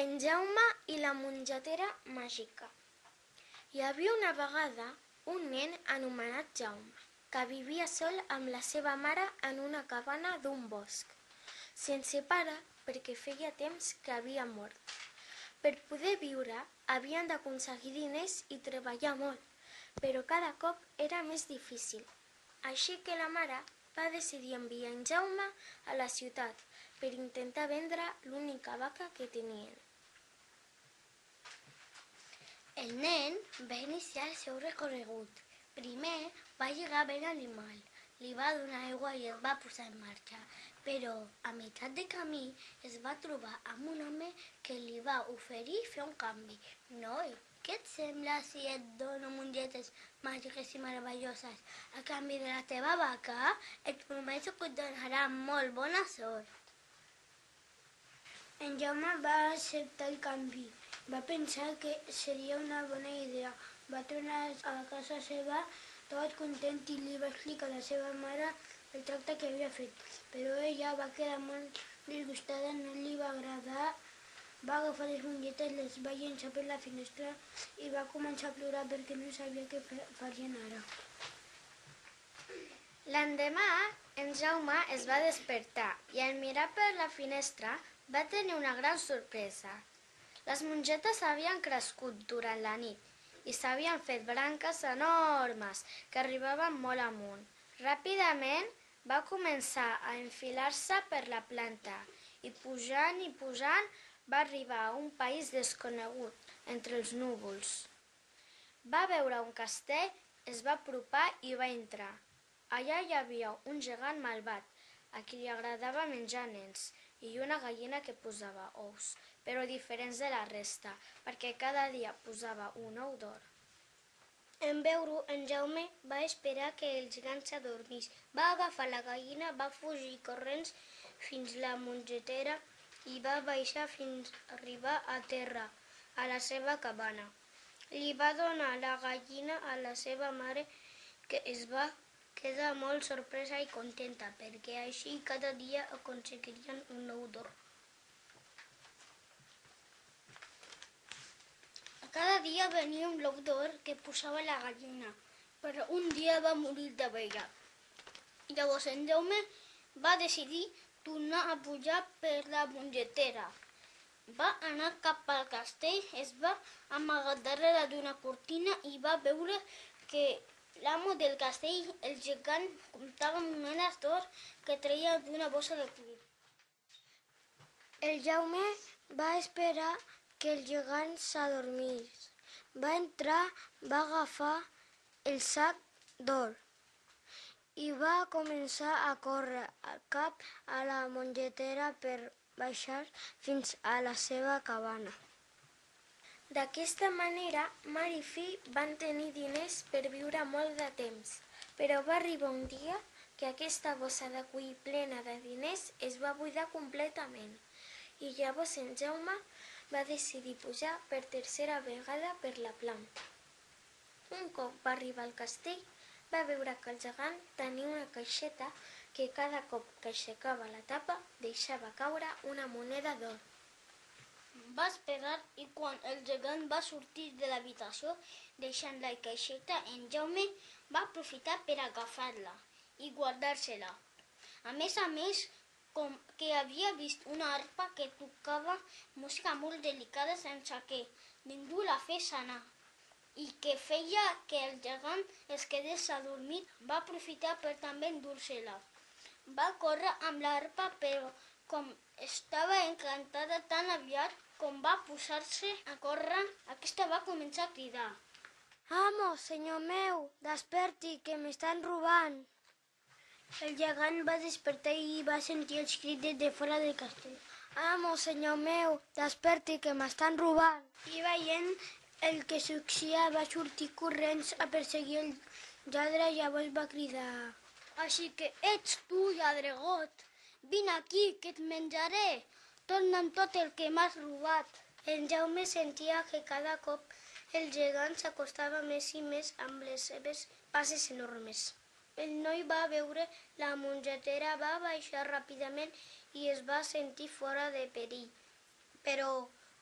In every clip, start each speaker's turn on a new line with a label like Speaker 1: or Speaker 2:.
Speaker 1: En Jaume i la mongetera màgica. Hi havia una vegada un nen anomenat Jaume, que vivia sol amb la seva mare en una cabana d'un bosc, sense pare perquè feia temps que havia mort. Per poder viure havien d'aconseguir diners i treballar molt, però cada cop era més difícil. Així que la mare va decidir enviar en Jaume a la ciutat per intentar vendre l'única vaca que tenien.
Speaker 2: El nen va iniciar el seu recorregut. Primer va llegar a veure l'animal, li va donar aigua i es va posar en marxa, però a meitat de camí es va trobar amb un home que li va oferir fer un canvi. Noi, què et sembla si et dono mongetes màgiques i meravelloses a canvi de la teva vaca? Et prometo que et donarà molt bona sort.
Speaker 3: En Jaume va acceptar el canvi. Va pensar que seria una bona idea. Va tornar a casa seva tot content i li va explicar a la seva mare el tracte que havia fet. Però ella va quedar molt disgustada, no li va agradar. Va agafar les mongetes, les va llençar per la finestra i va començar a plorar perquè no sabia què farien ara.
Speaker 1: L'endemà, en Jaume es va despertar i al mirar per la finestra va tenir una gran sorpresa. Les mongetes havien crescut durant la nit i s'havien fet branques enormes que arribaven molt amunt. Ràpidament va començar a enfilar-se per la planta i pujant i pujant va arribar a un país desconegut entre els núvols. Va veure un castell, es va apropar i va entrar. Allà hi havia un gegant malvat, a qui li agradava menjar nens, i una gallina que posava ous, però diferents de la resta, perquè cada dia posava un ou d'or.
Speaker 2: En veure-ho, en Jaume va esperar que el gegant s'adormís. Va agafar la gallina, va fugir corrents fins la mongetera i va baixar fins a arribar a terra, a la seva cabana. Li va donar la gallina a la seva mare, que es va quedar molt sorpresa i contenta, perquè així cada dia aconseguirien un nou d'or. Cada dia venia un bloc d'or que posava la gallina, però un dia va morir de vella. Llavors en Jaume va decidir tornar a pujar per la mongetera. Va anar cap al castell, es va amagar darrere d'una cortina i va veure que l'amo del castell, el gegant, comptava monedes d'or que treia d'una bossa de cuir.
Speaker 3: El Jaume va esperar que el gegant s'adormís. Va entrar, va agafar el sac d'or i va començar a córrer cap a la mongetera per baixar fins a la seva cabana.
Speaker 1: D'aquesta manera, mare i fill van tenir diners per viure molt de temps, però va arribar un dia que aquesta bossa de cuir plena de diners es va buidar completament i llavors en Jaume va decidir pujar per tercera vegada per la planta. Un cop va arribar al castell, va veure que el gegant tenia una caixeta que cada cop que aixecava la tapa deixava caure una moneda d'or.
Speaker 2: Va esperar i quan el gegant va sortir de l'habitació deixant la caixeta, en Jaume va aprofitar per agafar-la i guardar-se-la. A més a més, com que havia vist una arpa que tocava música molt delicada sense que ningú la fes anar i que feia que el gegant es quedés adormit, va aprofitar per també endur-se-la. Va córrer amb l'arpa, però com estava encantada tan aviat com va posar-se a córrer, aquesta va començar a cridar.
Speaker 3: Amo, senyor meu, desperti, que m'estan robant. El gegant va despertar i va sentir els crits des de fora del castell. Amo, senyor meu, desperti, que m'estan robant. I veient el que succeïa va sortir corrents a perseguir el lladre i llavors va cridar.
Speaker 2: Així que ets tu, lladregot. Vine aquí, que et menjaré. Torna'm tot el que m'has robat.
Speaker 3: En Jaume sentia que cada cop el gegant s'acostava més i més amb les seves passes enormes. El noi va veure la mongetera, va baixar ràpidament i es va sentir fora de perill. Però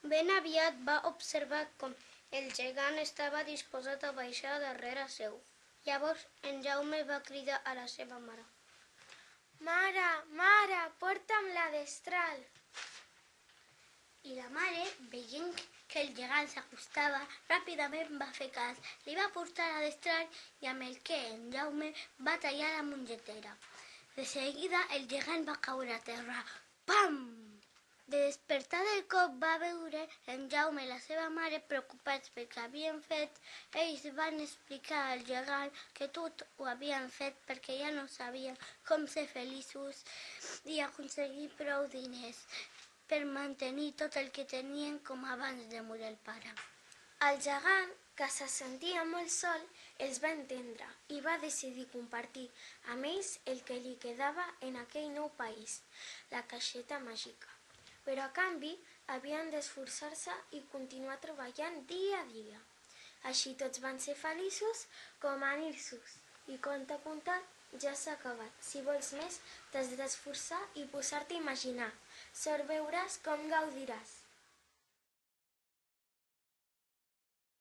Speaker 4: Ben aviat va observar com el gegant estava disposat a baixar darrere seu. Llavors en Jaume va cridar a la seva mare.
Speaker 1: Mare, mare, porta'm la destral.
Speaker 2: I la mare, veient que el gegant s'acostava, ràpidament va fer cas. Li va portar a destral i amb el que en Jaume va tallar la mongetera. De seguida el gegant va caure a terra. Pam! De despertar del cop va veure en Jaume i la seva mare preocupats pel que havien fet. Ells van explicar al gegant que tot ho havien fet perquè ja no sabien com ser feliços i aconseguir prou diners per mantenir tot el que tenien com abans de morir el pare.
Speaker 1: El gegant, que se sentia molt sol, els va entendre i va decidir compartir amb ells el que li quedava en aquell nou país, la caixeta màgica. Però a canvi havien d'esforçar-se i continuar treballant dia a dia. Així tots van ser feliços com a nirsos. I conta contat, ja s'ha acabat. Si vols més, t'has d'esforçar i posar-te a imaginar. Sort veuràs com gaudiràs.